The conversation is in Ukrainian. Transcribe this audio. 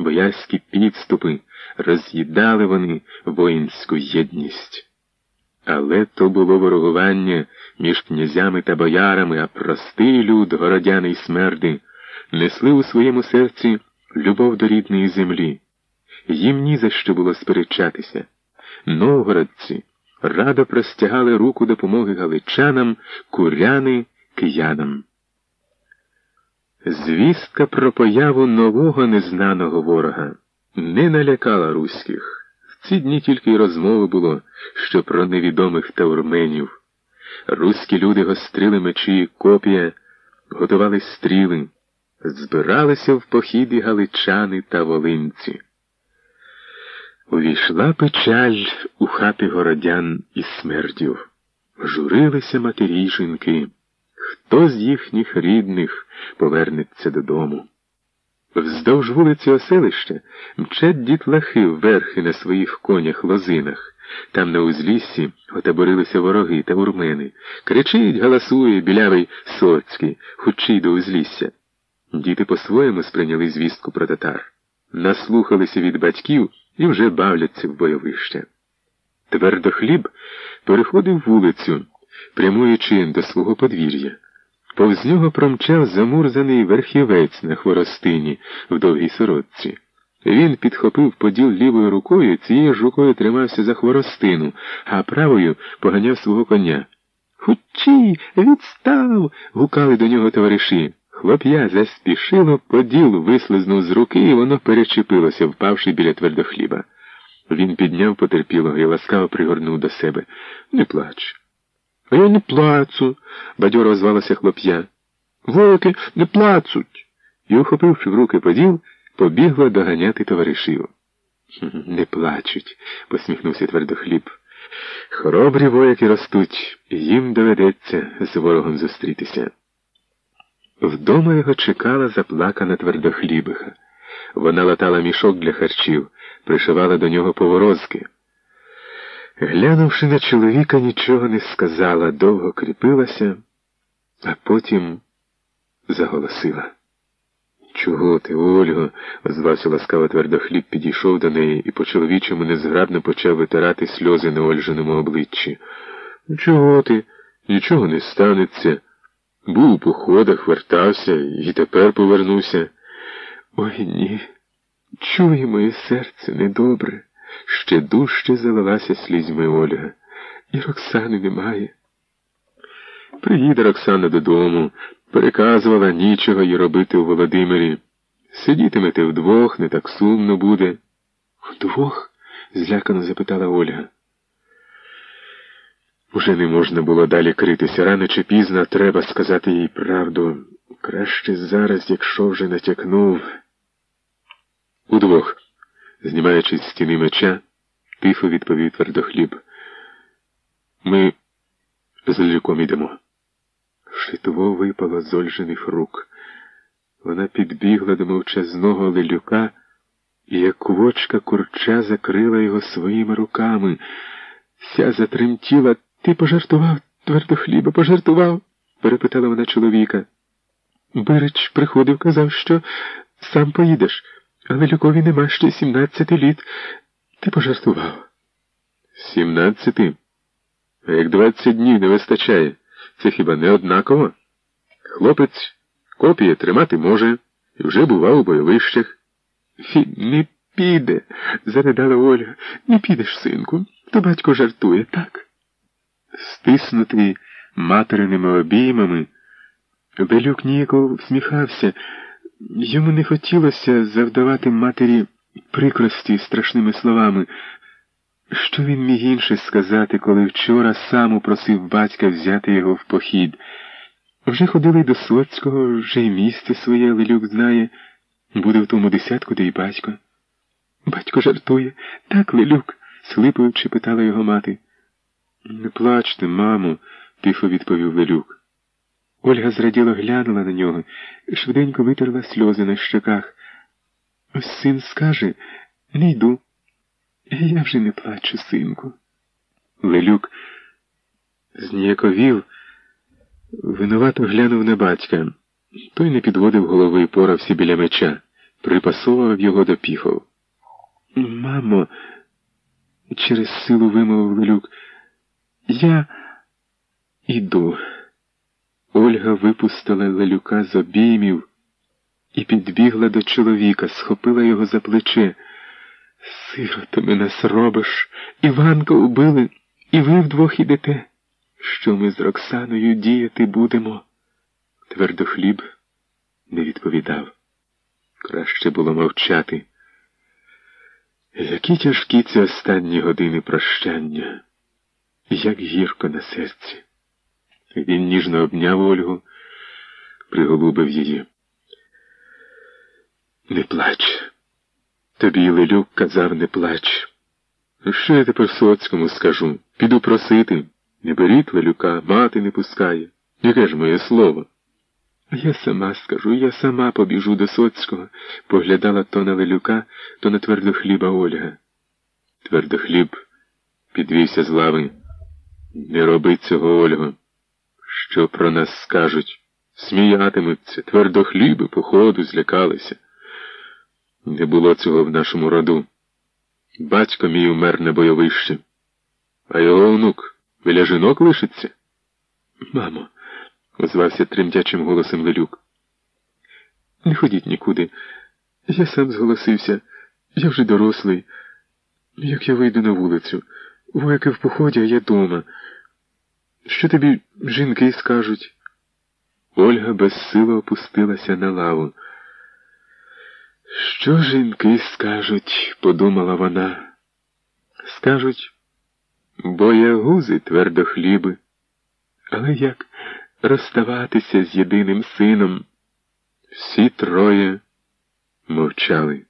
боярські підступи, роз'їдали вони воїнську єдність. Але то було ворогування між князями та боярами, а простий люд, городяни й смерди, несли у своєму серці любов до рідної землі. Їм ні за що було сперечатися. Новгородці радо простягали руку допомоги галичанам, куряни, киянам. Звістка про появу нового незнаного ворога не налякала руських. В ці дні тільки й розмови було, що про невідомих таурменів. Руські люди гострили мечі і копія, готували стріли, збиралися в похід галичани та волинці. Увійшла печаль у хати городян і смердів. Журилися матері жінки. Хто з їхніх рідних повернеться додому? Вздовж вулиці оселища мчать дітлахи верхи на своїх конях лозинах. Там на узліссі отаборилися вороги та урмени. Кричить, галасує білявий соцький, хучий до узлісся. Діти по-своєму сприйняли звістку про татар, наслухалися від батьків і вже бавляться в бойовище. Твердохліб переходив вулицю, прямуючи до свого подвір'я. Повз нього промчав замурзаний верхівець на хворостині в довгій сорочці. Він підхопив поділ лівою рукою, цією ж рукою тримався за хворостину, а правою поганяв свого коня. Хучі, відстав. гукали до нього товариші. Хлоп'я заспішило, поділ вислизнув з руки, і воно перечепилося, впавши біля твердохліба. Він підняв потерпілого і ласкаво пригорнув до себе. Не плач. А я не плацу, бадьоро озвалося хлоп'я. Волки не плацуть. І, ухопивши в руки поділ, побігла доганяти товаришів. Не плачуть, посміхнувся твердохліб. Хоробрі вояки ростуть, їм доведеться з ворогом зустрітися. Вдома його чекала заплакана твердохлібиха. Вона латала мішок для харчів, пришивала до нього поворозки. Глянувши на чоловіка, нічого не сказала, довго кріпилася, а потім заголосила. Чого ти, Ольго? озвався ласкаво твердохліб, підійшов до неї і по чоловічому незграбно почав витирати сльози на Ольженому обличчі. Чого ти? Нічого не станеться. Був у походах, вертався і тепер повернуся. Ой ні. Чує моє серце недобре. Ще дужче залилася слізьми Ольга. І Роксани немає. Приїде Роксана додому, переказувала нічого їй робити у Володимирі. Сидітимете вдвох, не так сумно буде. Вдвох? злякано запитала Ольга. Уже не можна було далі критися. Рано чи пізно треба сказати їй правду. Краще зараз, якщо вже натякнув. Удвох, знімаючи з стіни меча, тихо відповів твердохліб. Ми з ліком ідемо. Шитво випало з Ольжених рук. Вона підбігла до мовчазного лелюка, і як квочка курча закрила його своїми руками. Ся затремтіла. Ти пожартував, твердохліба, пожартував? перепитала вона чоловіка. Бирич приходив, казав, що сам поїдеш, але Люкові нема ще сімнадцяти літ. Ти пожартував. Сімнадцяти? А як двадцять днів не вистачає, це хіба не однаково? Хлопець копіє тримати може і вже бував у бойовищах. Не піде, заридала Ольга. Не підеш, синку, то батько жартує, так? Стиснутий материними обіймами, Белюк ніяково всміхався. Йому не хотілося завдавати матері прикрості страшними словами. Що він міг інше сказати, коли вчора сам упросив батька взяти його в похід? Вже ходили до Соцького, вже й місце своє Лелюк знає. Буде в тому десятку, де й батько. Батько жартує. Так, Лелюк, слипуючи, питала його мати. Не плачте, мамо, тихо відповів Лелюк. Ольга зраділо глянула на нього швиденько витерла сльози на щоках. Син скаже не йду. Я вже не плачу, синку. Лелюк зніяковів, винувато глянув на батька. Той не підводив голови і порався біля меча. припасовував його до піхов. Мамо, через силу вимовив Лелюк, я іду. Ольга випустила Лелюка з обіймів і підбігла до чоловіка, схопила його за плече. Сироти мене робиш. Іванка убили, і ви вдвох ідете. Що ми з Роксаною діяти будемо? Твердохліб не відповідав. Краще було мовчати. Які тяжкі ці останні години прощання, як гірко на серці. Він ніжно обняв Ольгу, приголубив її. Не плач. Тобі Лелюк казав, не плач. Що я тепер Соцькому скажу? Піду просити. Не беріть Лелюка, мати не пускає. Яке ж моє слово? Я сама скажу, я сама побіжу до Соцького, поглядала то на Лелюка, то на твердохліба Ольга. Твердохліб підвівся з лави. Не роби цього, Ольго. Що про нас скажуть? Сміятимуться, твердохліби, походу, злякалися. Не було цього в нашому роду. Батько мій умер на бойовищі, а його онук біля жінок лишиться. Мамо, озвався тремтячим голосом Лелюк. Не ходіть нікуди. Я сам зголосився. Я вже дорослий. Як я вийду на вулицю, вояки в поході, а я дома. Що тобі жінки скажуть? Ольга безсило опустилася на лаву. Що жінки скажуть, подумала вона. Скажуть, боягузи твердохліби. Але як розставатися з єдиним сином? Всі троє мовчали.